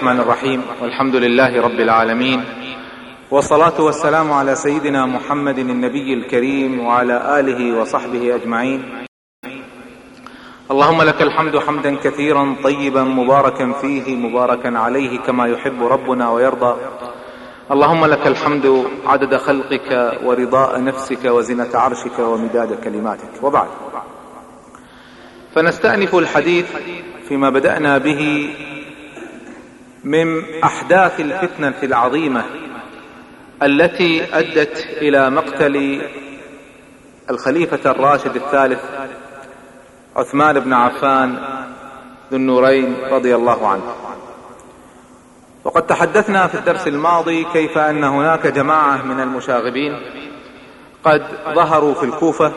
الرحمن الرحيم. والحمد لله رب العالمين. والصلاة والسلام على سيدنا محمد النبي الكريم وعلى آله وصحبه أجمعين. اللهم لك الحمد حمدا كثيرا طيبا مباركا فيه مباركا عليه كما يحب ربنا ويرضى. اللهم لك الحمد عدد خلقك ورضاء نفسك وزنة عرشك ومداد كلماتك. وبعد. فنستأنف الحديث فيما بدأنا به من أحداث الفتنة العظيمة التي أدت إلى مقتل الخليفة الراشد الثالث عثمان بن عفان ذو النورين رضي الله عنه. وقد تحدثنا في الدرس الماضي كيف أن هناك جماعة من المشاغبين قد ظهروا في الكوفة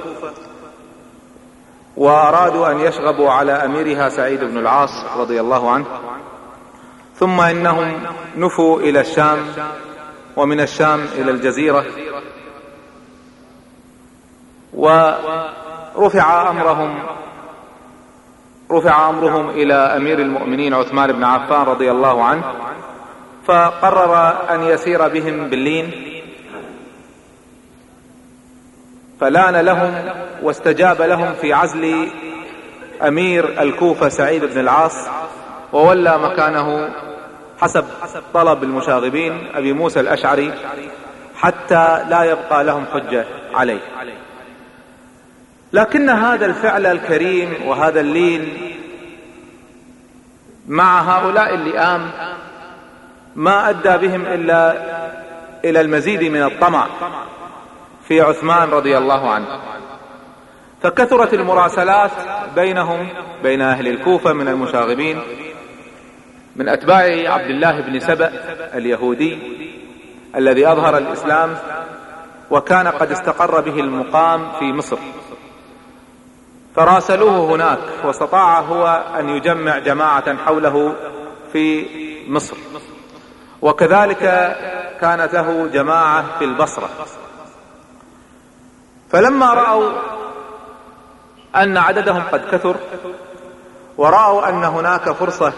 وأرادوا أن يشغبوا على أميرها سعيد بن العاص رضي الله عنه. ثم إنهم نفوا إلى الشام ومن الشام إلى الجزيرة. ورفع أمرهم رفع أمرهم إلى أمير المؤمنين عثمان بن عفان رضي الله عنه فقرر أن يسير بهم باللين. فلان لهم واستجاب لهم في عزل أمير الكوفة سعيد بن العاص. وولى مكانه حسب طلب المشاغبين أبي موسى الأشعري حتى لا يبقى لهم حجة عليه. لكن هذا الفعل الكريم وهذا اللين مع هؤلاء اللئام ما أدى بهم إلا إلى المزيد من الطمع في عثمان رضي الله عنه. فكثرت المراسلات بينهم بين أهل الكوفة من المشاغبين من أتباع عبد الله بن سبأ اليهودي الذي أظهر الإسلام وكان قد استقر به المقام في مصر. فراسلوه هناك واستطاع هو أن يجمع جماعة حوله في مصر. وكذلك كانت له جماعة في البصرة. فلما رأوا أن عددهم قد كثر ورأوا أن هناك فرصة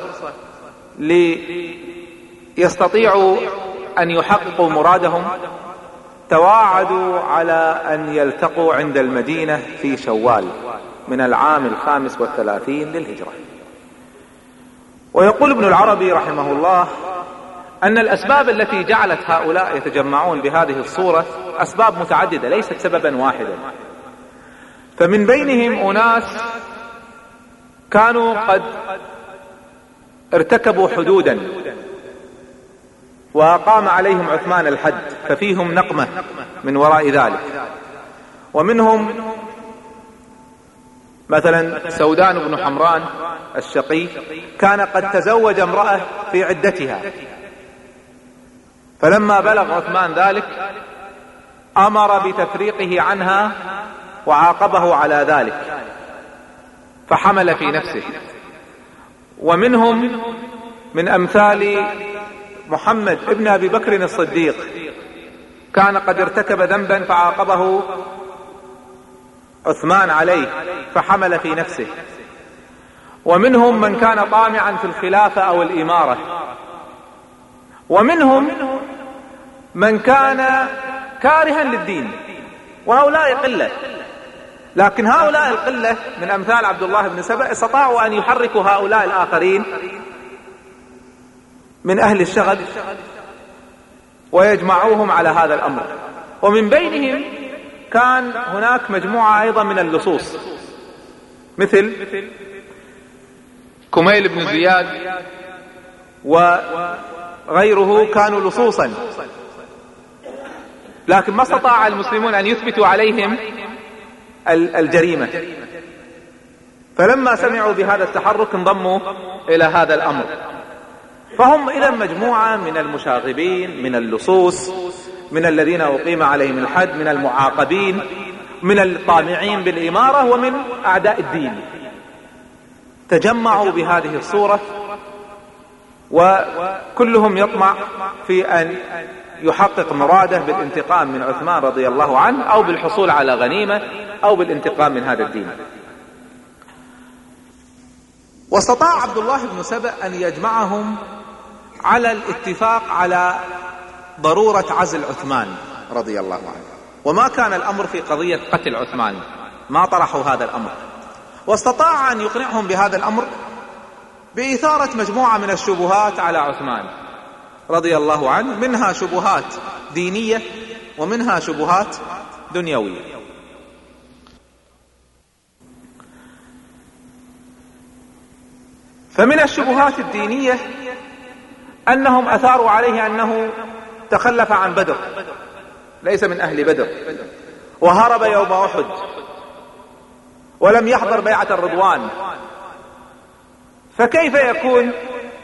ليستطيعوا أن يحققوا مرادهم تواعدوا على أن يلتقوا عند المدينة في شوال من العام الخامس والثلاثين للهجرة. ويقول ابن العربي رحمه الله أن الأسباب التي جعلت هؤلاء يتجمعون بهذه الصورة أسباب متعددة ليست سببا واحدا. فمن بينهم أناس كانوا قد ارتكبوا حدودا وقام عليهم عثمان الحد ففيهم نقمة من وراء ذلك. ومنهم مثلا سودان بن حمران الشقي كان قد تزوج امرأة في عدتها. فلما بلغ عثمان ذلك أمر بتفريقه عنها وعاقبه على ذلك فحمل في نفسه. ومنهم من أمثال محمد ابن أبي بكر الصديق. كان قد ارتكب ذنبا فعاقبه عثمان عليه فحمل في نفسه. ومنهم من كان طامعا في الخلافة أو الإمارة. ومنهم من كان كارها للدين. وهؤلاء قلة. لكن هؤلاء القلة من أمثال عبد الله بن سبأ استطاعوا أن يحركوا هؤلاء الآخرين من أهل الشغب ويجمعوهم على هذا الأمر. ومن بينهم كان هناك مجموعة أيضا من اللصوص مثل كميل بن زياد وغيره كانوا لصوصا. لكن ما استطاع المسلمون أن يثبتوا عليهم الجريمة. فلما سمعوا بهذا التحرك انضموا إلى هذا الأمر. فهم إذا مجموعة من المشاغبين من اللصوص من الذين أقيم عليهم الحد من المعاقبين من الطامعين بالإمارة ومن أعداء الدين. تجمعوا بهذه الصورة وكلهم يطمع في أن يحقق مراده بالانتقام من عثمان رضي الله عنه أو بالحصول على غنيمة أو بالانتقام من هذا الدين. واستطاع عبد الله بن سبأ أن يجمعهم على الاتفاق على ضرورة عزل عثمان رضي الله عنه. وما كان الأمر في قضية قتل عثمان. ما طرحوا هذا الأمر. واستطاع أن يقنعهم بهذا الأمر بإثارة مجموعة من الشبهات على عثمان. رضي الله عنه منها شبهات دينية ومنها شبهات دنيوية. فمن الشبهات الدينية أنهم أثاروا عليه أنه تخلف عن بدر ليس من أهل بدر وهرب يوم أحد ولم يحضر بيعة الرضوان. فكيف يكون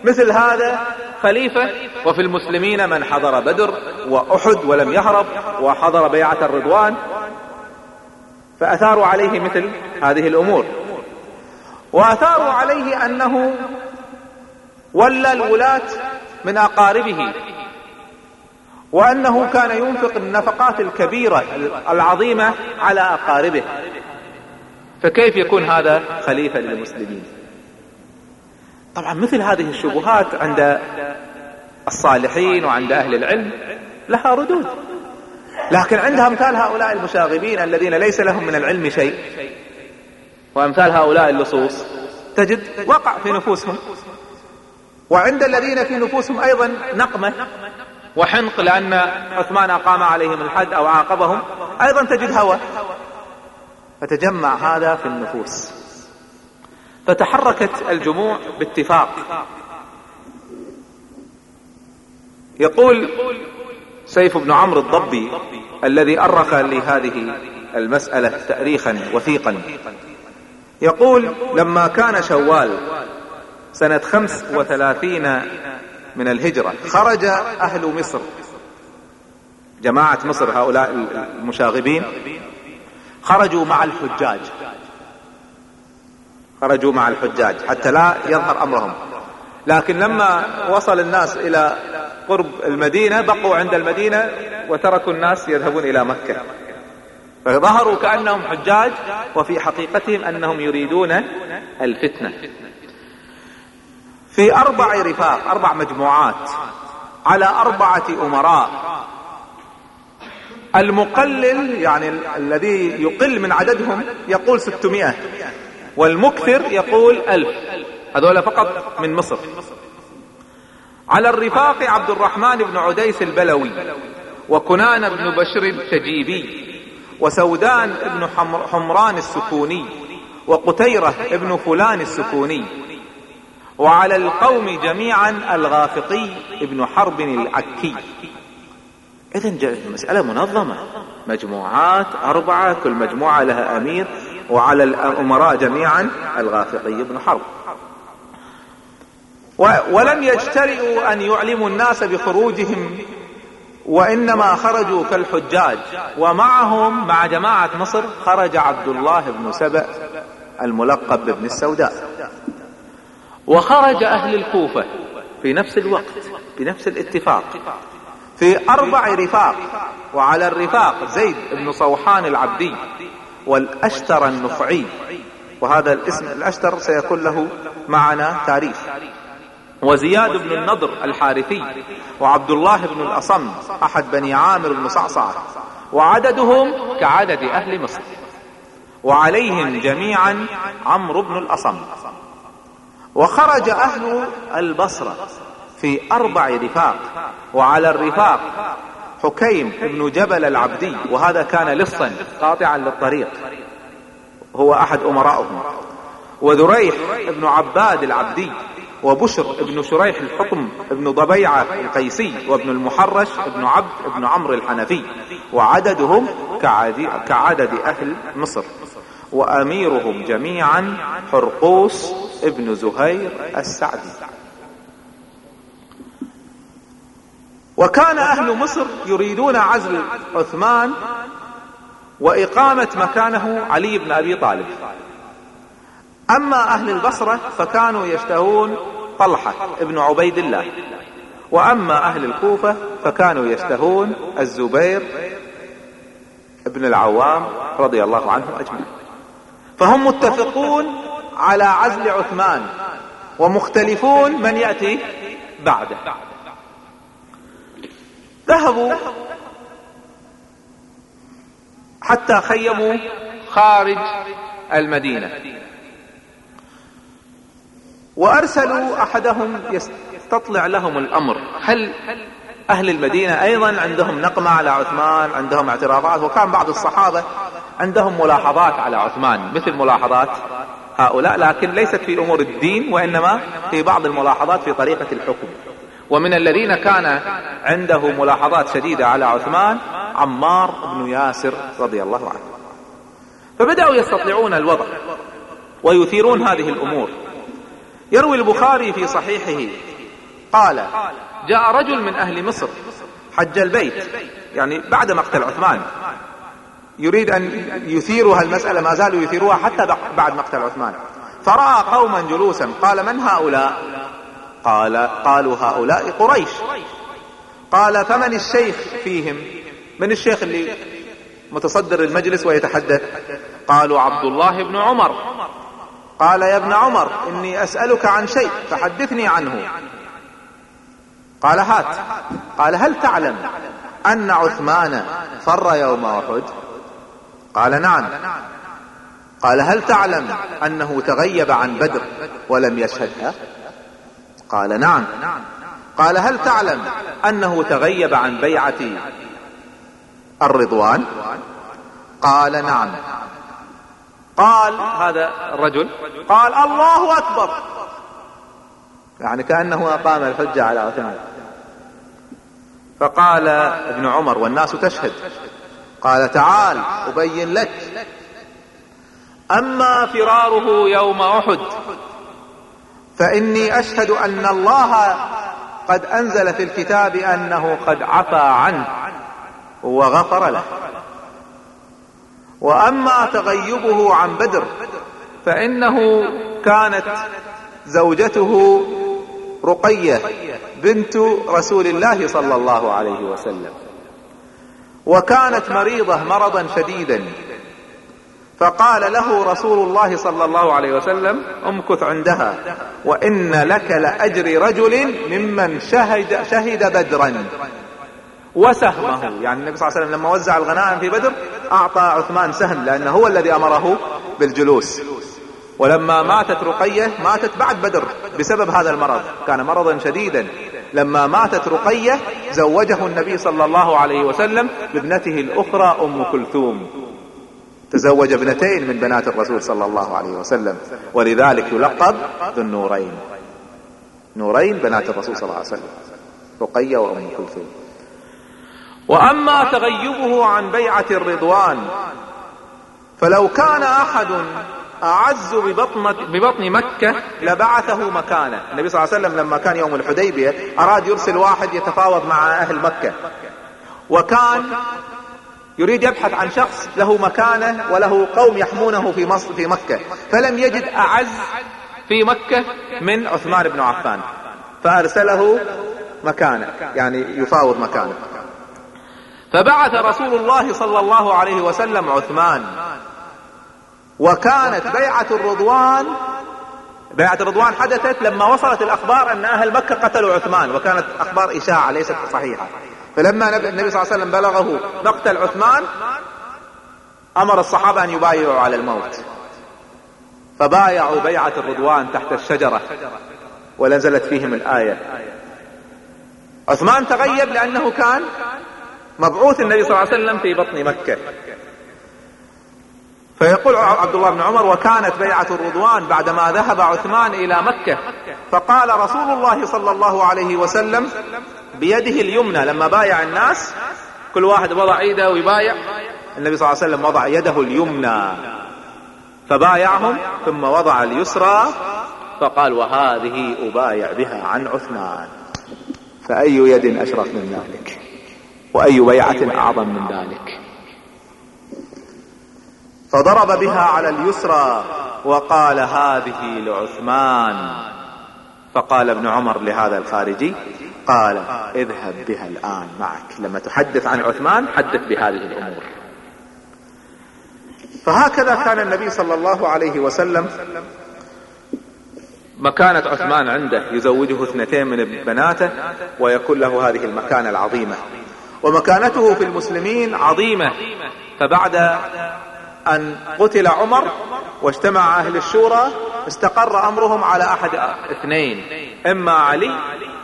مثل هذا خليفة. وفي المسلمين من حضر بدر وأحد ولم يهرب وحضر بيعة الرضوان فأثاروا عليه مثل هذه الأمور. وأثاروا عليه أنه ولى الولاة من أقاربه وأنه كان ينفق النفقات الكبيرة العظيمة على أقاربه. فكيف يكون هذا خليفة للمسلمين؟ طبعا مثل هذه الشبهات عند الصالحين وعند أهل العلم لها ردود. لكن عند أمثال هؤلاء المشاغبين الذين ليس لهم من العلم شيء وأمثال هؤلاء اللصوص تجد وقع في نفوسهم. وعند الذين في نفوسهم أيضا نقمة وحنق لأن عثمان أقام عليهم الحد أو عاقبهم أيضا تجد هوى. فتجمع هذا في النفوس. فتحركت الجموع باتفاق. يقول سيف بن عمرو الضبي الذي أرخ لهذه المسألة تأريخا وثيقا. يقول لما كان شوال سنة خمس وثلاثين من الهجرة خرج أهل مصر. جماعة مصر هؤلاء المشاغبين خرجوا مع الحجاج. خرجوا مع الحجاج حتى لا يظهر أمرهم. لكن لما وصل الناس إلى قرب المدينة بقوا عند المدينة وتركوا الناس يذهبون إلى مكة. فظهروا كأنهم حجاج وفي حقيقتهم أنهم يريدون الفتنة. في أربع رفاق أربع مجموعات على أربعة أمراء. المقلل يعني الذي يقل من عددهم يقول ستمائة. والمكثر يقول ألف. هذول فقط من مصر. على الرفاق عبد الرحمن بن عديس البلوي وكنان بن بشر التجيبي وسودان بن حمران السكوني وقتيرة بن فلان السكوني وعلى القوم جميعا الغافقي ابن حرب العكي. اذا المسألة منظمة. مجموعات أربعة كل مجموعة لها أمير. وعلى الأمراء جميعا الغافقي بن حرب. ولم يجترئوا أن يعلموا الناس بخروجهم وإنما خرجوا كالحجاج. ومعهم مع جماعة مصر خرج عبد الله بن سبأ الملقب بابن السوداء. وخرج أهل الكوفة في نفس الوقت بنفس الاتفاق في أربع رفاق. وعلى الرفاق زيد بن صوحان العبدي. والأشتر النخعي وهذا الاسم الأشتر سيكون له معنا تاريخ وزياد بن النضر الحارثي وعبد الله بن الأصم أحد بني عامر بن صعصع وعددهم كعدد أهل مصر. وعليهم جميعا عمرو بن الأصم. وخرج أهل البصرة في أربع رفاق. وعلى الرفاق حكيم بن جبل العبدي وهذا كان لصا قاطعا للطريق. هو أحد امرائهم وذريح بن عباد العبدي وبشر بن شريح الحكم بن ضبيعة القيسي وابن المحرش بن عبد بن عمرو الحنفي وعددهم كعدد أهل مصر. وأميرهم جميعا حرقوس ابن زهير السعدي. وكان أهل مصر يريدون عزل عثمان وإقامة مكانه علي بن أبي طالب. أما أهل البصرة فكانوا يشتهون طلحة ابن عبيد الله. وأما أهل الكوفة فكانوا يشتهون الزبير ابن العوام رضي الله عنهم أجمعين. فهم متفقون على عزل عثمان ومختلفون من يأتي بعده. ذهبوا حتى خيموا خارج المدينة. وأرسلوا أحدهم يستطلع لهم الأمر. هل أهل المدينة أيضا عندهم نقمة على عثمان؟ عندهم اعتراضات؟ وكان بعض الصحابة عندهم ملاحظات على عثمان مثل ملاحظات هؤلاء لكن ليست في أمور الدين وإنما في بعض الملاحظات في طريقة الحكم. ومن الذين كان عنده ملاحظات شديدة على عثمان عمار بن ياسر رضي الله عنه. فبدأوا يستطلعون الوضع ويثيرون هذه الأمور. يروي البخاري في صحيحه قال جاء رجل من أهل مصر حج البيت يعني بعد مقتل عثمان. يريد أن يثيروا المسألة ما زالوا يثيروها حتى بعد مقتل عثمان. فرأى قوما جلوسا قال من هؤلاء؟ قال قالوا هؤلاء قريش. قال فمن الشيخ فيهم؟ من الشيخ اللي متصدر المجلس ويتحدث؟ قالوا عبد الله بن عمر. قال يا ابن عمر إني أسألك عن شيء فحدثني عنه. قال هات. قال هل تعلم أن عثمان فر يوم أحد؟ قال نعم. قال هل تعلم أنه تغيب عن بدر ولم يشهدها قال نعم. قال هل تعلم أنه تغيب عن بيعة الرضوان؟ قال نعم. قال هذا الرجل قال الله أكبر. يعني كأنه أقام الحجة على عثمان. فقال ابن عمر والناس تشهد. قال تعال أبين لك. أما فراره يوم أحد فإني أشهد أن الله قد أنزل في الكتاب أنه قد عفى عنه وغفر له. وأما تغيبه عن بدر فإنه كانت زوجته رقية بنت رسول الله صلى الله عليه وسلم. وكانت مريضة مرضا شديدا. فقال له رسول الله صلى الله عليه وسلم امكث عندها وإن لك لأجر رجل ممن شهد شهد بدرا. وسهمه يعني النبي صلى الله عليه وسلم لما وزع الغنائم في بدر أعطى عثمان سهم لأنه هو الذي أمره بالجلوس. ولما ماتت رقية ماتت بعد بدر بسبب هذا المرض. كان مرضا شديدا. لما ماتت رقية زوجه النبي صلى الله عليه وسلم بابنته الأخرى أم كلثوم. تزوج ابنتين من بنات الرسول صلى الله عليه وسلم ولذلك يلقب ذو النورين. نورين بنات الرسول صلى الله عليه وسلم رقية وأم كلثوم. وأما تغيبه عن بيعة الرضوان فلو كان أحد أعز ببطن, ببطن مكة لبعثه مكانه. النبي صلى الله عليه وسلم لما كان يوم الحديبية أراد يرسل واحد يتفاوض مع أهل مكة. وكان يريد يبحث عن شخص له مكانه وله قوم يحمونه في مصر في مكة. فلم يجد أعز في مكة من عثمان بن عفان. فأرسله مكانه يعني يفاوض مكانه. فبعث رسول الله صلى الله عليه وسلم عثمان. وكانت بيعة الرضوان بيعة الرضوان حدثت لما وصلت الأخبار أن أهل مكة قتلوا عثمان وكانت أخبار إشاعة ليست صحيحة. فلما النبي صلى الله عليه وسلم بلغه مقتل عثمان أمر الصحابة أن يبايعوا على الموت. فبايعوا بيعة الرضوان تحت الشجرة ونزلت فيهم الآية. عثمان تغيب لأنه كان مبعوث النبي صلى الله عليه وسلم في بطن مكة. فيقول عبد الله بن عمر وكانت بيعة الرضوان بعدما ذهب عثمان إلى مكة. فقال رسول الله صلى الله عليه وسلم بيده اليمنى لما بايع الناس كل واحد وضع إيده ويبايع. النبي صلى الله عليه وسلم وضع يده اليمنى فبايعهم ثم وضع اليسرى فقال وهذه أبايع بها عن عثمان. فأي يد أشرف من ذلك؟ وأي بيعة أعظم من ذلك؟ فضرب بها على اليسرى وقال هذه لعثمان. فقال ابن عمر لهذا الخارجي قال اذهب بها الآن معك. لما تحدث عن عثمان حدث بهذه الأمور. فهكذا كان النبي صلى الله عليه وسلم مكانة عثمان عنده يزوجه اثنتين من بناته ويكون له هذه المكانة العظيمة. ومكانته في المسلمين عظيمة. فبعد أن قتل عمر واجتمع أهل الشورى استقر أمرهم على أحد اثنين إما علي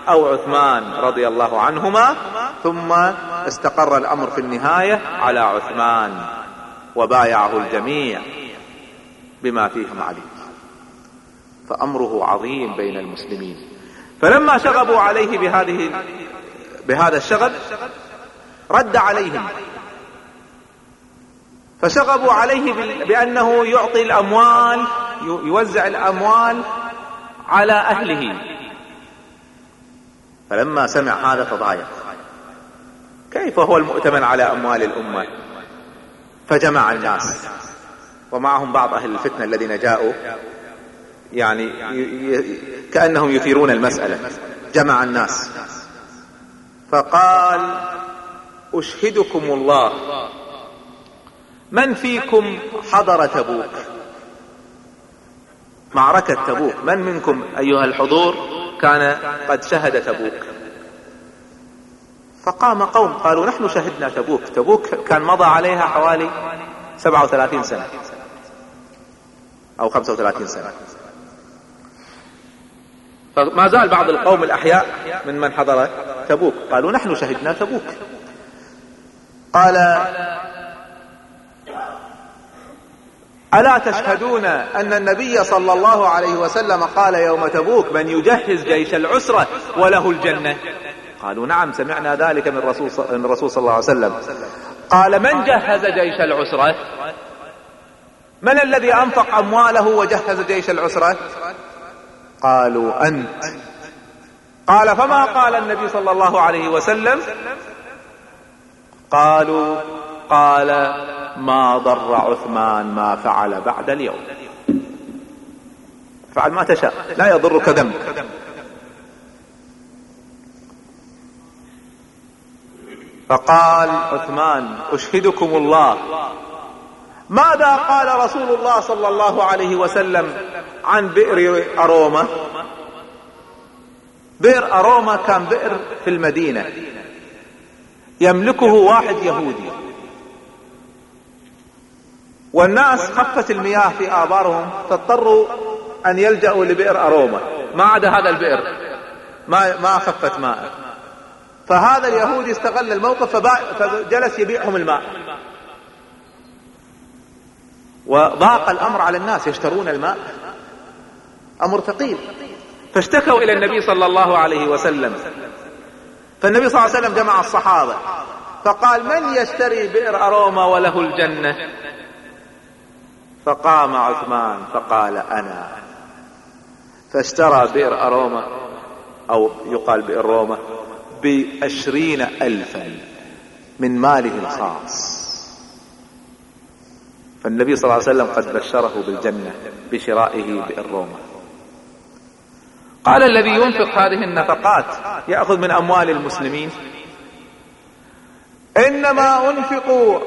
أو عثمان رضي الله عنهما ثم استقر الأمر في النهاية على عثمان وبايعه الجميع بما فيهم علي فأمره عظيم بين المسلمين. فلما شغبوا عليه بهذه بهذا الشغب رد عليهم. فشغبوا عليه بأنه يعطي الأموال يوزع الأموال على أهله. فلما سمع هذا تضايق. كيف هو المؤتمن على أموال الأمة؟ فجمع الناس. ومعهم بعض أهل الفتنة الذين جاءوا يعني كأنهم يثيرون المسألة. جمع الناس. فقال أشهدكم الله. من فيكم حضر تبوك؟ معركة تبوك. من منكم أيها الحضور؟ كان قد شهد تبوك. فقام قوم قالوا نحن شهدنا تبوك. تبوك كان مضى عليها حوالي 37 سنة. أو 35 سنة. فما زال بعض القوم الأحياء من من حضر تبوك. قالوا نحن شهدنا تبوك. قال ألا تشهدون أن النبي صلى الله عليه وسلم قال يوم تبوك من يجهز جيش العسرة وله الجنة؟ قالوا نعم سمعنا ذلك من رسول صلى الله عليه وسلم. قال من جهز جيش العسرة؟ من الذي أنفق أمواله وجهز جيش العسرة؟ قالوا أنت. قال فما قال النبي صلى الله عليه وسلم؟ قالوا قال ما ضر عثمان ما فعل بعد اليوم. فعل ما تشاء. لا يضرك ذنب. فقال عثمان أشهدكم الله. ماذا قال رسول الله صلى الله عليه وسلم عن بئر اروما بئر اروما كان بئر في المدينة. يملكه واحد يهودي. والناس خفت المياه في آبارهم فاضطروا أن يلجأوا لبئر أروما. ما عدا هذا البئر. ما ما خفت ماء. فهذا اليهودي استغل الموقف فجلس يبيعهم الماء. وضاق الأمر على الناس يشترون الماء. أمر ثقيل. فاشتكوا إلى النبي صلى الله عليه وسلم. فالنبي صلى الله عليه وسلم جمع الصحابة. فقال من يشتري بئر أروما وله الجنة؟ فقام عثمان فقال أنا. فاشترى بئر اروما أو يقال بئر روما بعشرين الفا من ماله الخاص. فالنبي صلى الله عليه وسلم قد بشره بالجنة بشرائه بئر روما قال الذي ينفق هذه النفقات يأخذ من أموال المسلمين. إنما أنفق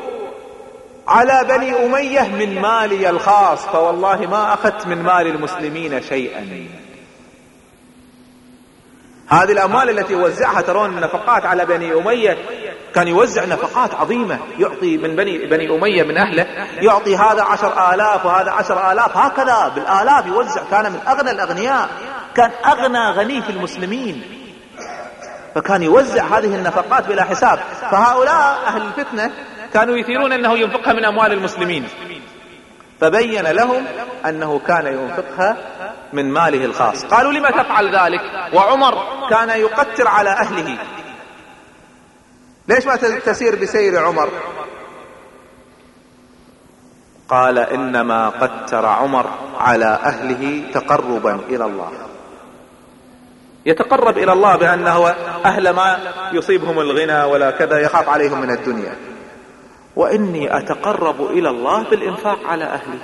على بني أمية من مالي الخاص فوالله ما أخذت من مال المسلمين شيئا. هذه الأموال التي وزعها ترون النفقات على بني أمية كان يوزع نفقات عظيمة يعطي من بني, بني أمية من أهله يعطي هذا عشر آلاف وهذا عشر آلاف هكذا بالآلاف يوزع كان من أغنى الأغنياء كان أغنى غني في المسلمين. فكان يوزع هذه النفقات بلا حساب. فهؤلاء أهل الفتنة كانوا يثيرون أنه ينفقها من أموال المسلمين. فبين لهم أنه كان ينفقها من ماله الخاص. قالوا لما تفعل ذلك؟ وعمر كان يقتر على أهله. ليش ما تسير بسير عمر؟ قال إنما قتر عمر على أهله تقربا إلى الله. يتقرب إلى الله بأنه أهل ما يصيبهم الغنى ولا كذا يخاف عليهم من الدنيا. وإني أتقرب إلى الله بالإنفاق على أهلي.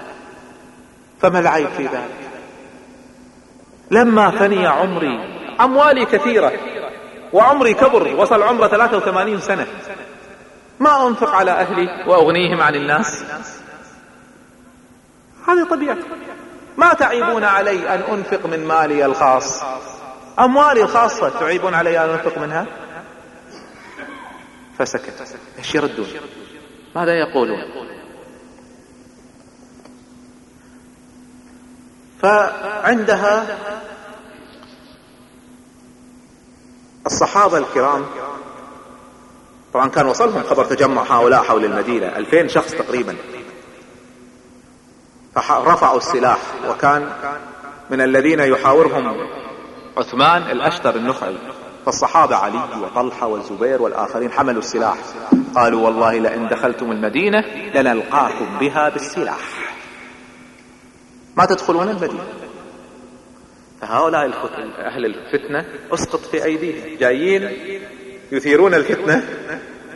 فما العيب في ذلك؟ لما فني عمري أموالي كثيرة وعمري كبر وصل عمره 83 سنة ما أنفق على أهلي وأغنيهم عن الناس؟ هذه طبيعتي. ما تعيبون علي أن أنفق من مالي الخاص؟ أموالي الخاصة تعيبون علي أن أنفق منها؟ فسكت. إيش يردون؟ ماذا يقولون؟ فعندها الصحابة الكرام طبعا كان وصلهم خبر تجمع هؤلاء حول المدينة ألفين شخص تقريبا. فرفعوا السلاح وكان من الذين يحاورهم عثمان الأشتر النخعي. فالصحابة علي وطلحة والزبير والآخرين حملوا السلاح. قالوا والله لئن دخلتم المدينة لنلقاكم بها بالسلاح. ما تدخلون المدينة؟ فهؤلاء أهل الفتنة اسقط في أيديهم. جايين يثيرون الفتنة.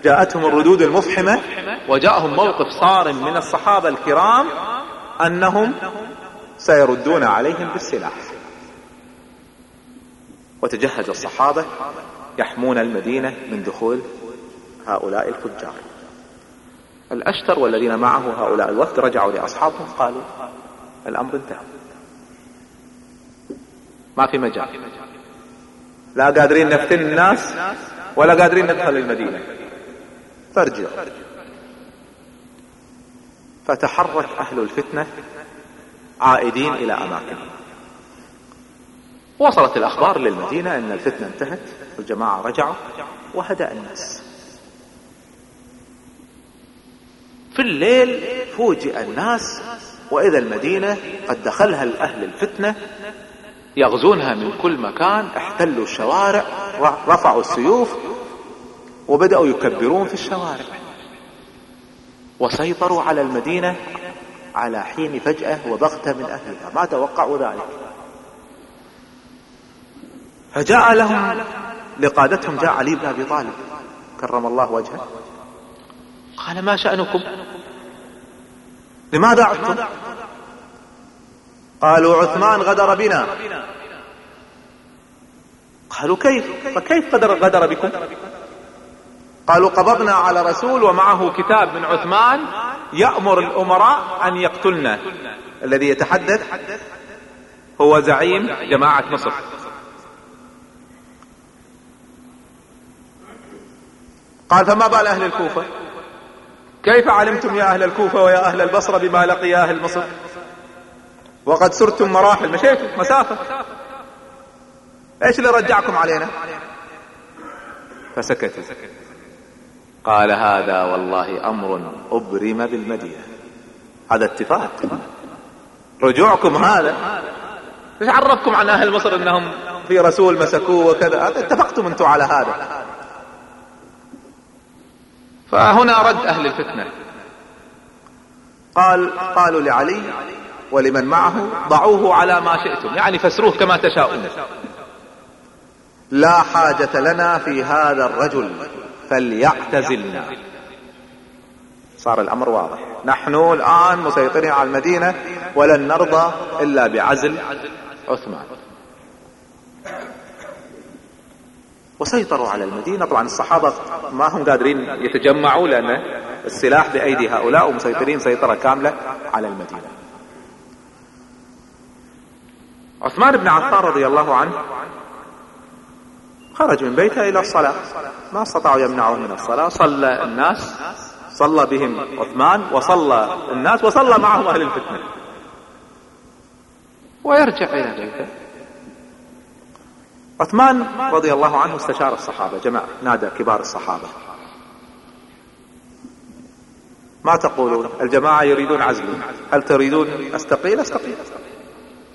جاءتهم الردود المفحمة. وجاءهم موقف صارم من الصحابة الكرام أنهم سيردون عليهم بالسلاح. وتجهز الصحابة يحمون المدينة من دخول هؤلاء الفجار. الأشتر والذين معه هؤلاء الوفد رجعوا لأصحابهم قالوا الأمر انتهى. ما في مجال. لا قادرين نفتن الناس ولا قادرين ندخل المدينة. فارجع فتحرك أهل الفتنة عائدين إلى أماكنهم. وصلت الأخبار للمدينة أن الفتنة انتهت والجماعة رجعوا وهدأ الناس. في الليل فوجئ الناس وإذا المدينة قد دخلها الأهل الفتنة يغزونها من كل مكان احتلوا الشوارع رفعوا السيوف وبدأوا يكبرون في الشوارع. وسيطروا على المدينة على حين فجأة وبغتة من أهلها. ما توقعوا ذلك؟ فجاء لهم لقادتهم جاء علي بن أبي طالب. كرم الله وجهه. قال ما شأنكم؟ لماذا عدتم؟ قالوا عثمان غدر بنا. قالوا كيف؟ فكيف غدر, بكم؟ قالوا قبضنا على رسول ومعه كتاب من عثمان يأمر الأمراء أن يقتلنا. الذي يتحدث هو زعيم جماعة مصر. قال فما بال أهل الكوفة؟ كيف علمتم يا أهل الكوفة ويا أهل البصرة بما لقي أهل مصر؟ وقد سرتم مراحل مشيتم مسافة. إيش اللي رجعكم علينا? فسكت قال هذا والله أمر أبرم بالمدينة. هذا اتفاق. رجوعكم هذا. إيش عرفكم عن أهل مصر إنهم في رسول مسكوه وكذا؟ اتفقتم أنتم على هذا. فهنا رد أهل الفتنة. قال قالوا لعلي ولمن معه ضعوه على ما شئتم. يعني فسروه كما تشاءون. لا حاجة لنا في هذا الرجل فليعتزلنا. صار الأمر واضح. نحن الآن مسيطرين على المدينة ولن نرضى إلا بعزل عثمان. وسيطروا على المدينة. طبعا الصحابة ما هم قادرين يتجمعوا لأن السلاح بأيدي هؤلاء ومسيطرين سيطرة كاملة على المدينة. عثمان بن عفان رضي الله عنه خرج من بيته إلى الصلاة. ما استطاعوا يمنعوه من الصلاة. صلى الناس صلى بهم عثمان وصلى الناس وصلى معهم أهل الفتنة. ويرجع إلى بيته. عثمان رضي الله عنه استشار الصحابة. جمع نادى كبار الصحابة. ما تقولون؟ الجماعة يريدون عزلي هل تريدون أستقيل؟ أستقيل.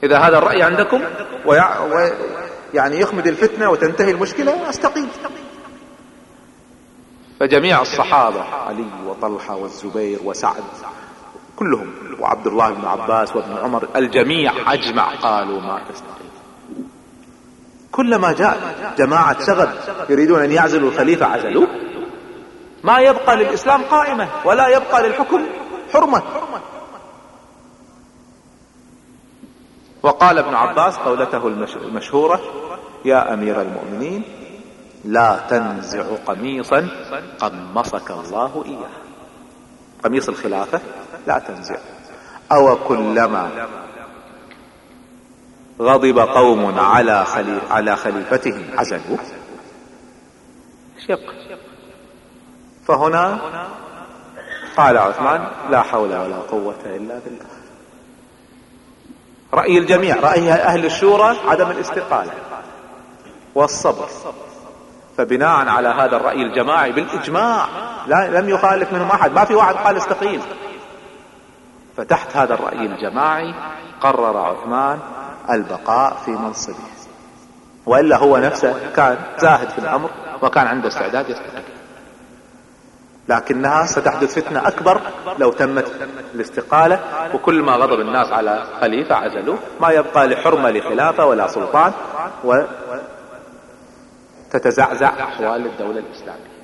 إذا هذا الرأي عندكم ويع... و... يعني يخمد الفتنة وتنتهي المشكلة أستقيل. فجميع الصحابة علي وطلحة والزبير وسعد كلهم وعبد الله بن عباس وابن عمر الجميع أجمع قالوا ما تستقيل كلما جاء جماعة شغب يريدون أن يعزلوا الخليفة عزلوه. ما يبقى للإسلام قائمة ولا يبقى للحكم حرمة. وقال ابن عباس قولته المشهورة يا أمير المؤمنين لا تنزع قميصا قمصك الله إياه. قميص الخلافة لا تنزع. أو كلما غضب قوم على خليف على خليفتهم. عزلوه إيش يبقى فهنا قال عثمان لا حول ولا قوة إلا بالله. رأي الجميع رأي أهل الشورى عدم الاستقالة والصبر. فبناء على هذا الرأي الجماعي بالإجماع لا لم يخالف منهم أحد. ما في واحد قال استقيل فتحت هذا الرأي الجماعي قرر عثمان البقاء في منصبه. وإلا هو نفسه كان زاهد في الأمر وكان عنده استعداد يستقيل لكنها ستحدث فتنة أكبر لو تمت الاستقالة وكل ما غضب الناس على خليفة عزلوه ما يبقى لحرمة لخلافة ولا سلطان وتتزعزع أحوال الدولة الإسلامية.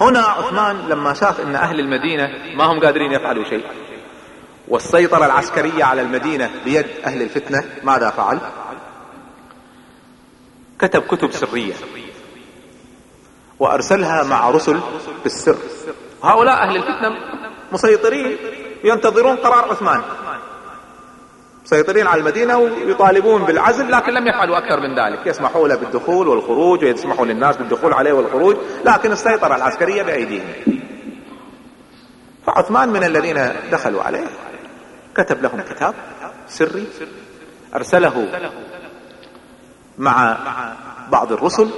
هنا عثمان لما شاف إن أهل المدينة ما هم قادرين يفعلوا شيء والسيطرة العسكرية على المدينة بيد أهل الفتنة ماذا فعل؟ كتب كتب سرية وأرسلها مع رسل بالسر. هؤلاء أهل الفتنة مسيطرين ينتظرون قرار عثمان. مسيطرين على المدينة ويطالبون بالعزل لكن لم يفعلوا أكثر من ذلك. يسمحوا له بالدخول والخروج ويسمحوا للناس بالدخول عليه والخروج لكن السيطرة العسكرية بأيديهم. فعثمان من الذين دخلوا عليه. كتب لهم كتاب سري أرسله مع بعض الرسل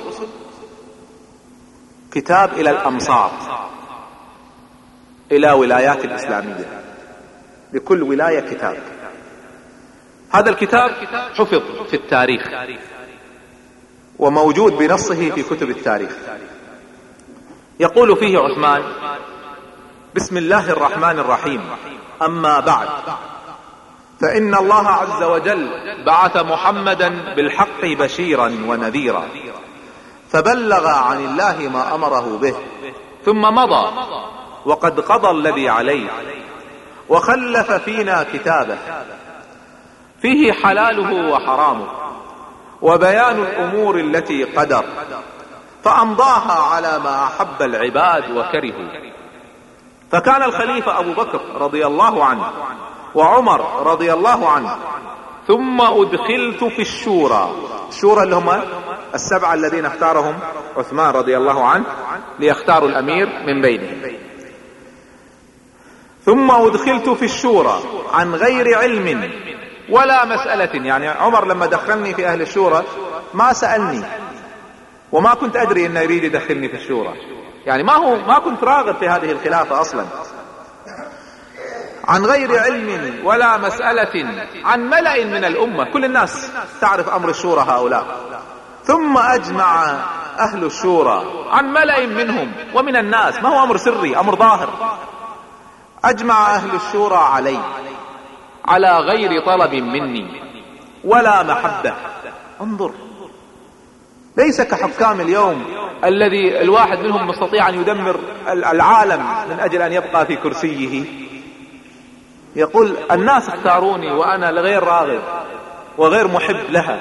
كتاب إلى الأمصار إلى ولايات الإسلامية لكل ولاية كتاب. هذا الكتاب حفظ في التاريخ وموجود بنصه في كتب التاريخ. يقول فيه عثمان بسم الله الرحمن الرحيم. أما بعد. فإن الله عز وجل بعث محمدا بالحق بشيرا ونذيرا. فبلغ عن الله ما أمره به. ثم مضى. وقد قضى الذي عليه. وخلف فينا كتابه. فيه حلاله وحرامه. وبيان الأمور التي قدر. فأمضاها على ما أحب العباد وكرهوا. فكان الخليفة أبو بكر رضي الله عنه وعمر رضي الله عنه. ثم أدخلت في الشورى. الشورى اللي هم السبعة الذين اختارهم عثمان رضي الله عنه ليختاروا الأمير من بينهم. ثم أدخلت في الشورى عن غير علم ولا مسألة. يعني عمر لما دخلني في أهل الشورى ما سألني وما كنت أدري إنه يريد يدخلني في الشورى. يعني ما هو ما كنت راغب في هذه الخلافة أصلا. عن غير علم ولا مسألة عن ملأ من الأمة. كل الناس تعرف أمر الشورى هؤلاء. ثم أجمع أهل الشورى عن ملأ منهم ومن الناس. ما هو أمر سري؟ أمر ظاهر. أجمع أهل الشورى علي على غير طلب مني ولا محبة. انظر ليس كحكام اليوم الذي الواحد منهم مستطيع أن يدمر العالم من أجل أن يبقى في كرسيه. يقول الناس اختاروني وأنا غير راغب وغير محب لها.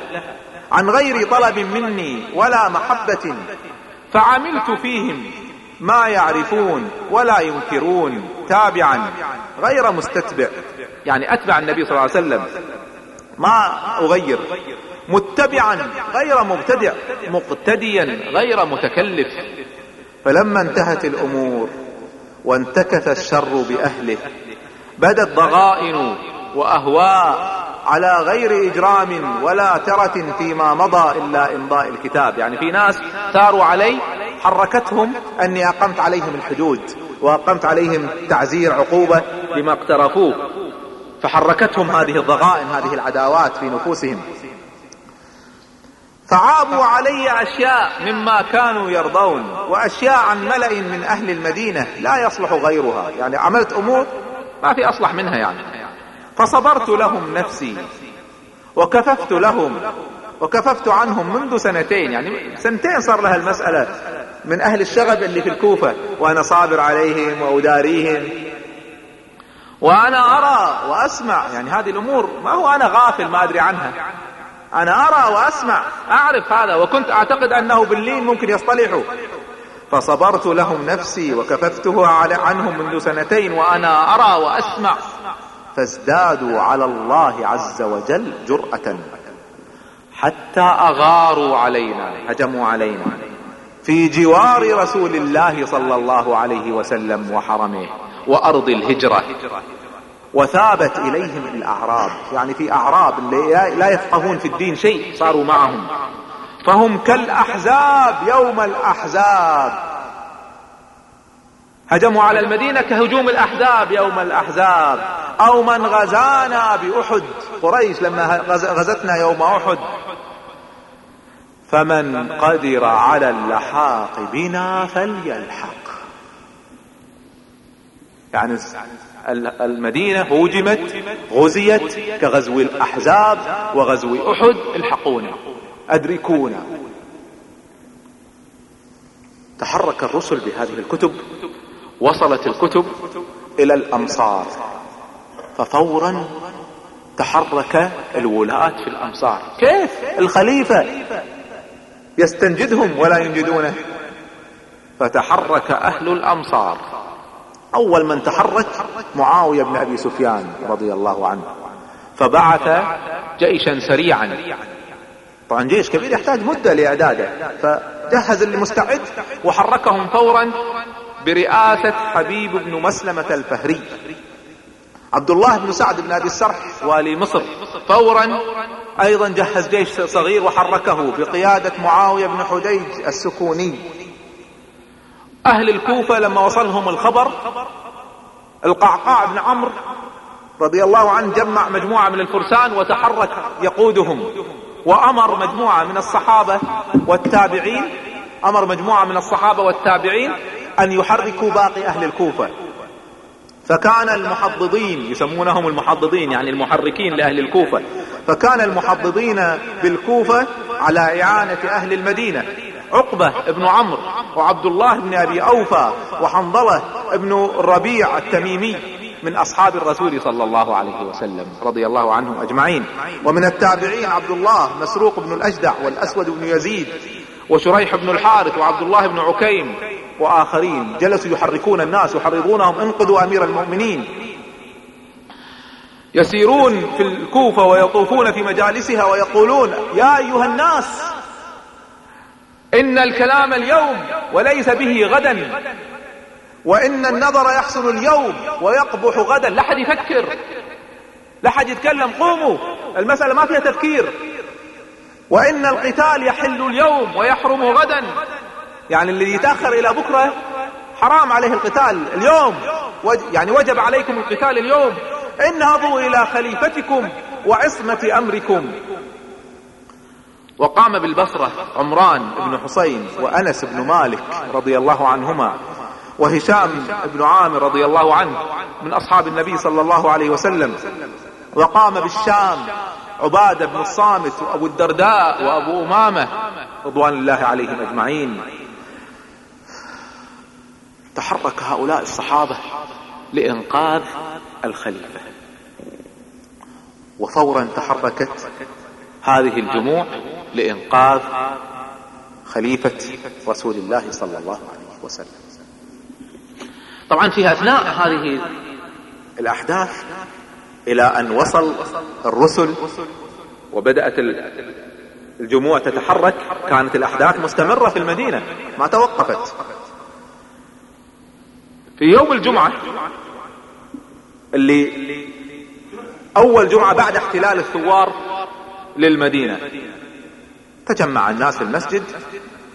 عن غير طلب مني ولا محبة. فعملت فيهم ما يعرفون ولا ينكرون تابعا غير مستتبع. يعني أتبع النبي صلى الله عليه وسلم. ما أغير. متبعا غير مبتدع. مقتديا غير متكلف. فلما انتهت الأمور وانتكث الشر بأهله بدت ضغائن وأهواء. على غير إجرام ولا ترة فيما مضى إلا إمضاء الكتاب. يعني في ناس ثاروا علي حركتهم أني أقمت عليهم الحدود وأقمت عليهم تعزير عقوبة لما اقترفوه. فحركتهم هذه الضغائن هذه العداوات في نفوسهم. فعابوا علي أشياء مما كانوا يرضون وأشياء عن ملأ من أهل المدينة لا يصلح غيرها. يعني عملت أمور ما في أصلح منها يعني. فصبرت لهم نفسي وكففت لهم وكففت عنهم منذ سنتين. يعني سنتين صار لها المسألة من أهل الشغب اللي في الكوفة وأنا صابر عليهم واداريهم وأنا أرى وأسمع يعني هذه الأمور ما هو أنا غافل ما أدري عنها. أنا أرى وأسمع. أعرف هذا وكنت أعتقد أنه باللين ممكن يصطلحوا فصبرت لهم نفسي وكففته عنهم منذ سنتين وأنا أرى وأسمع. فازدادوا على الله عز وجل جرأة. حتى أغاروا علينا هجموا علينا. في جوار رسول الله صلى الله عليه وسلم وحرمه وأرض الهجرة. وثابت إليهم الأعراب. يعني في أعراب لا يفقهون في الدين شيء صاروا معهم. فهم كالأحزاب يوم الأحزاب. هجموا على المدينة كهجوم الأحزاب يوم الأحزاب. أو من غزانا بأحد. قريش لما غزتنا يوم أحد. فمن قدر على اللحاق بنا فليلحق. يعني المدينة هوجمت غزيت كغزو الأحزاب وغزو أحد الحقونا. أدركونا. تحرك الرسل بهذه الكتب وصلت الكتب إلى الأمصار. ففورا تحرك الولاة في الأمصار. كيف؟ الخليفة يستنجدهم ولا ينجدونه. فتحرك أهل الأمصار. أول من تحرك معاوية بن أبي سفيان رضي الله عنه فبعث جيشا سريعا. طبعا جيش كبير يحتاج مدة لإعداده فجهز المستعد وحركهم فورا برئاسة حبيب بن مسلمة الفهري. عبد الله بن سعد بن أبي السرح والي مصر فورا أيضا جهز جيش صغير وحركه بقيادة معاوية بن حديج السكوني. أهل الكوفة لما وصلهم الخبر القعقاع بن عمرو رضي الله عنه جمع مجموعة من الفرسان وتحرك يقودهم. وأمر مجموعة من الصحابة والتابعين أمر مجموعة من الصحابة والتابعين أن يحركوا باقي أهل الكوفة. فكان المحضضين يسمونهم المحضضين يعني المحركين لأهل الكوفة. فكان المحضضين بالكوفة على إعانة أهل المدينة. عقبة ابن عمرو وعبد الله بن أبي أوفى وحنظلة ابن الربيع التميمي من أصحاب الرسول صلى الله عليه وسلم رضي الله عنهم أجمعين. ومن التابعين عبد الله مسروق بن الأجدع والأسود بن يزيد وشريح بن الحارث وعبد الله بن عكيم وآخرين جلسوا يحركون الناس يحرضونهم. انقذوا أمير المؤمنين. يسيرون في الكوفة ويطوفون في مجالسها ويقولون يا أيها الناس إن الكلام اليوم وليس به غدا. وإن النظر يحصل اليوم ويقبح غدا. لا حد يفكر. لا حد يتكلم. قوموا. المسألة ما فيها تفكير. وإن القتال يحل اليوم ويحرم غدا. يعني اللي يتأخر إلى بكرة حرام عليه القتال اليوم. يعني وجب عليكم القتال اليوم. انهضوا إلى خليفتكم وعصمة أمركم. وقام بالبصرة عمران بن حسين وأنس بن مالك رضي الله عنهما وهشام بن عامر رضي الله عنه من أصحاب النبي صلى الله عليه وسلم. وقام بالشام عبادة بن الصامت وأبو الدرداء وأبو أمامة رضوان الله عليهم أجمعين. تحرك هؤلاء الصحابة لإنقاذ الخليفة. وفورا تحركت هذه الجموع لإنقاذ خليفة رسول الله صلى الله عليه وسلم. طبعا في أثناء هذه الأحداث إلى أن وصل الرسل وبدأت الجموع تتحرك. كانت الأحداث مستمرة في المدينة ما توقفت. في يوم الجمعة اللي أول جمعة بعد احتلال الثوار للمدينة. تجمع الناس في المسجد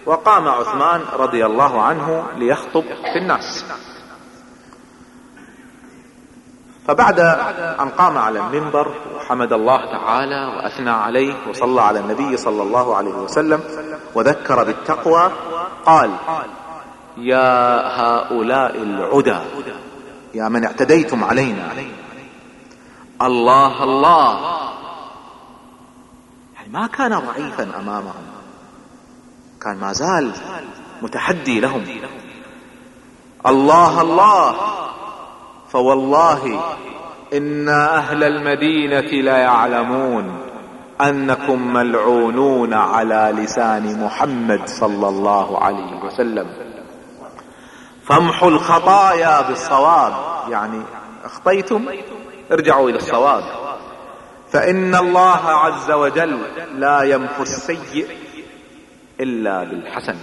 وقام عثمان رضي الله عنه ليخطب في الناس. فبعد أن قام على المنبر وحمد الله تعالى وأثنى عليه وصلى على النبي صلى الله عليه وسلم وذكر بالتقوى قال يا هؤلاء العدى يا من اعتديتم علينا. الله الله. ما كان ضعيفا أمامهم. كان ما زال متحدي لهم. الله الله. فوالله إن أهل المدينة ليعلمون أنكم ملعونون على لسان محمد صلى الله عليه وسلم. فامحوا الخطايا بالصواب. يعني أخطيتم ارجعوا إلى الصواب. فإن الله عز وجل لا يمحو السيء إلا بالحسن.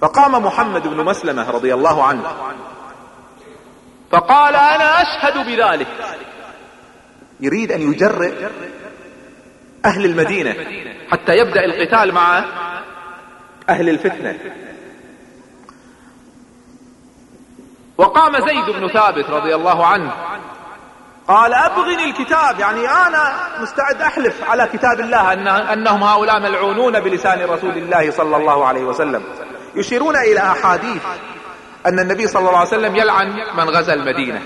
فقام محمد بن مسلمة رضي الله عنه فقال أنا أشهد بذلك. يريد أن يجرئ أهل المدينة حتى يبدأ القتال مع أهل الفتنة. وقام زيد بن ثابت رضي الله عنه قال أبغني الكتاب يعني أنا مستعد أحلف على كتاب الله أن أنهم هؤلاء ملعونون بلسان رسول الله صلى الله عليه وسلم. يشيرون إلى أحاديث أن النبي صلى الله عليه وسلم يلعن من غزا المدينة.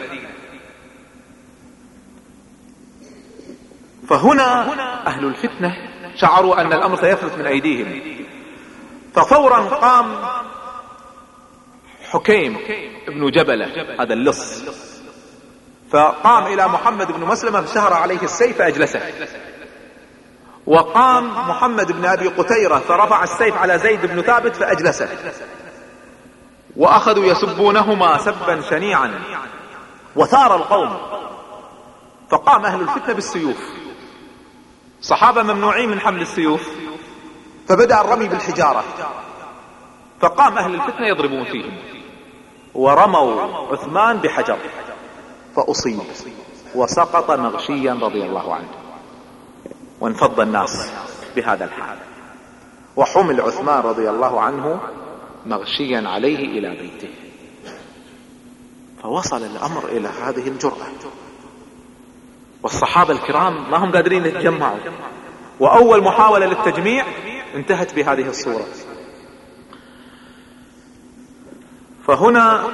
فهنا أهل الفتنة شعروا أن الأمر سيفلت من أيديهم. ففورا قام حكيم ابن جبلة هذا اللص. فقام إلى محمد بن مسلمة فشهر عليه السيف فاجلسه وقام محمد بن أبي قتيرة فرفع السيف على زيد بن ثابت فأجلسه. وأخذوا يسبونهما سبا شنيعا. وثار القوم. فقام أهل الفتنة بالسيوف. صحابة ممنوعين من حمل السيوف. فبدأ الرمي بالحجارة. فقام أهل الفتنة يضربون فيهم. ورموا عثمان بحجر. فأصيب وسقط مغشيا رضي الله عنه. وانفض الناس بهذا الحال. وحمل عثمان رضي الله عنه مغشيا عليه إلى بيته. فوصل الأمر إلى هذه الجرأة. والصحابة الكرام ما هم قادرين يتجمعوا. وأول محاولة للتجميع انتهت بهذه الصورة. فهنا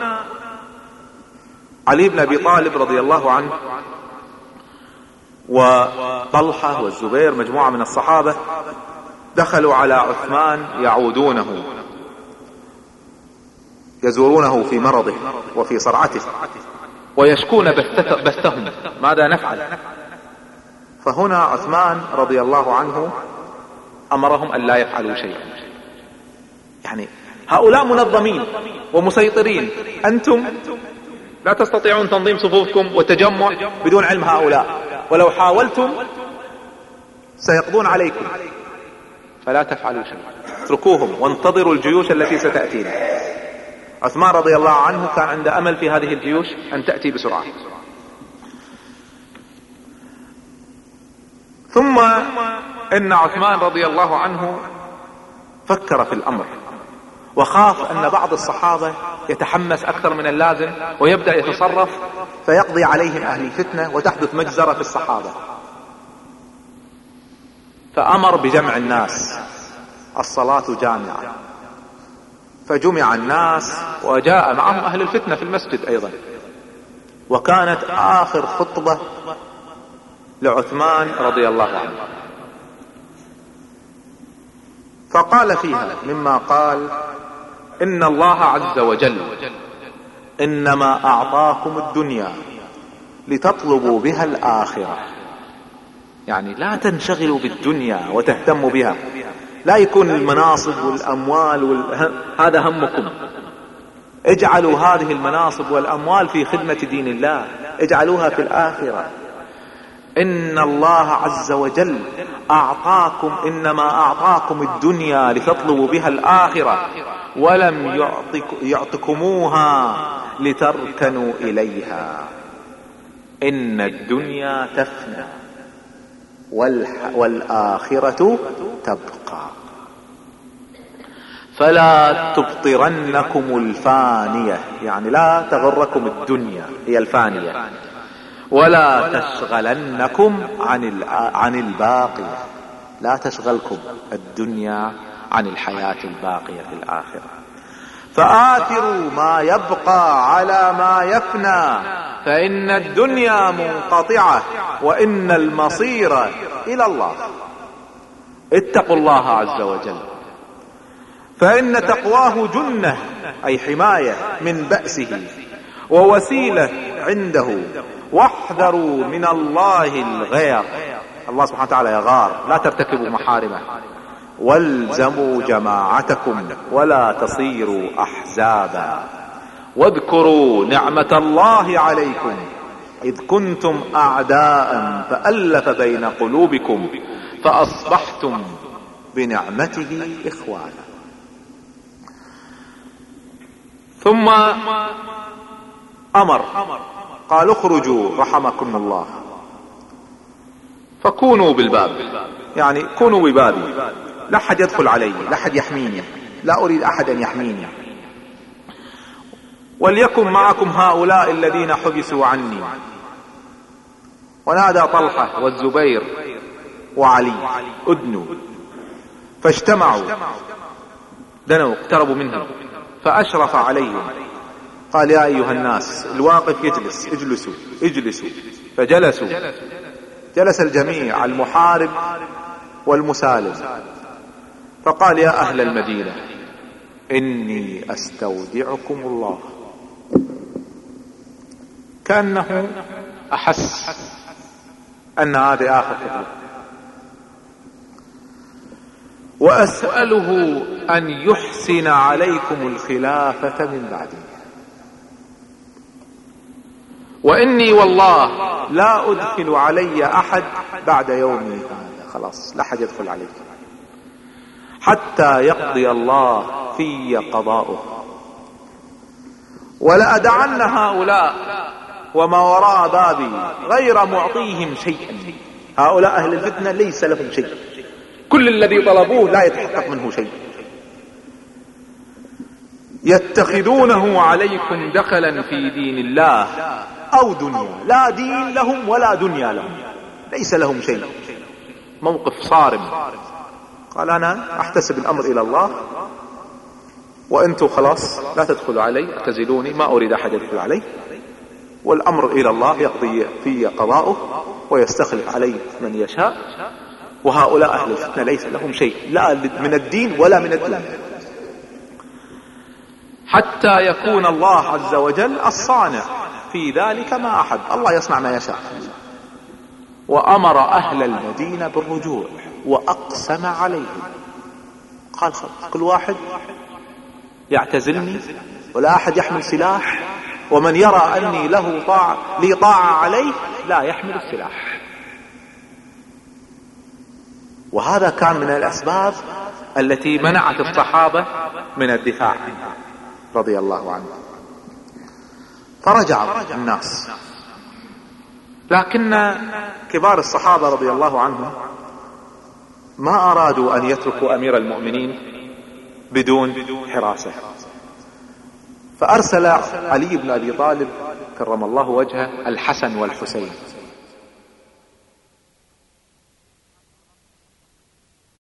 علي بن أبي طالب رضي الله عنه وطلحة والزبير مجموعة من الصحابة دخلوا على عثمان يعودونه يزورونه في مرضه وفي صرعته ويشكون بثهم. ماذا نفعل؟ فهنا عثمان رضي الله عنه أمرهم أن لا يفعلوا شيئا. يعني هؤلاء منظمين ومسيطرين. أنتم لا تستطيعون تنظيم صفوفكم والتجمع بدون علم هؤلاء. ولو حاولتم سيقضون عليكم. فلا تفعلوا شيئا. اتركوهم وانتظروا الجيوش التي ستأتينا. عثمان رضي الله عنه كان عنده أمل في هذه الجيوش أن تأتي بسرعة. ثم إن عثمان رضي الله عنه فكر في الأمر. وخاف أن بعض الصحابة يتحمس أكثر من اللازم ويبدأ يتصرف فيقضي عليهم أهل الفتنة وتحدث مجزرة في الصحابة. فأمر بجمع الناس الصلاة جامعة. فجمع الناس وجاء معهم أهل الفتنة في المسجد أيضا. وكانت آخر خطبة لعثمان رضي الله عنه. فقال فيها مما قال إن الله عز وجل إنما أعطاكم الدنيا لتطلبوا بها الآخرة. يعني لا تنشغلوا بالدنيا وتهتموا بها. لا يكون المناصب والأموال وال... هذا همكم. اجعلوا هذه المناصب والأموال في خدمة دين الله. اجعلوها في الآخرة. إن الله عز وجل أعطاكم إنما أعطاكم الدنيا لتطلبوا بها الآخرة ولم يعطك يعطكموها لتركنوا إليها. إن الدنيا تفنى والآخرة تبقى. فلا تبطرنكم الفانية يعني لا تغركم الدنيا هي الفانية. ولا تشغلنكم عن عن الباقية لا تشغلكم الدنيا عن الحياة الباقية في الآخرة. فآثروا ما يبقى على ما يفنى. فإن الدنيا منقطعة وإن المصير إلى الله. اتقوا الله عز وجل. فإن تقواه جنة أي حماية من بأسه ووسيلة عنده. واحذروا من الله الغير. الله سبحانه وتعالى يغار لا ترتكبوا محارمة. والزموا جماعتكم ولا تصيروا أحزابا. واذكروا نعمة الله عليكم. إذ كنتم أعداء فألف بين قلوبكم فأصبحتم بنعمته إخوانا. ثم أمر. قال اخرجوا رحمكم الله. فكونوا بالباب. يعني كونوا ببابي. لا أحد يدخل علي لا أحد يحميني لا أريد أحدا يحميني. وليكن معكم هؤلاء الذين حبسوا عني. ونادى طلحة والزبير وعلي ادنوا. فاجتمعوا. دنوا اقتربوا منهم. فأشرف عليهم. قال يا أيها الناس الواقف يجلس اجلسوا اجلسوا فجلسوا. جلس الجميع المحارب والمسالم. فقال يا أهل المدينة إني أستودعكم الله. كأنه أحس أن هذه آخر خطوة وأسأله أن يحسن عليكم الخلافة من بعدي وإني والله لا أدخل علي أحد بعد يومي. هذا خلاص لا أحد يدخل عليك. حتى يقضي الله في قضاؤه. ولأدعن هؤلاء وما وراء بابي غير معطيهم شيئا. هؤلاء أهل الفتنة ليس لهم شيء. كل الذي طلبوه لا يتحقق منه شيء. يتخذونه عليكم دخلا في دين الله. أو دنيا. لا دين لهم ولا دنيا لهم. ليس لهم شيء. موقف صارم. قال أنا أحتسب الأمر إلى الله. وأنتم خلاص لا تدخلوا علي اعتزلوني ما أريد أحد يدخل علي. والأمر إلى الله يقضي في قضاؤه ويستخلف عليه من يشاء. وهؤلاء أهل الفتنة ليس لهم شيء. لا من الدين ولا من الدنيا. حتى يكون الله عز وجل الصانع. في ذلك ما احب الله يصنع ما يشاء. وأمر أهل المدينة بالرجوع وأقسم عليهم قال كل واحد يعتزلني ولا أحد يحمل سلاح ومن يرى أني له طاعة لي طاعة عليه لا يحمل السلاح. وهذا كان من الأسباب التي منعت الصحابة من الدفاع. عنها رضي الله عنه فرجع الناس. لكن كبار الصحابة رضي الله عنهم ما أرادوا أن يتركوا أمير المؤمنين بدون حراسة. فأرسل علي بن أبي طالب كرم الله وجهه الحسن والحسين.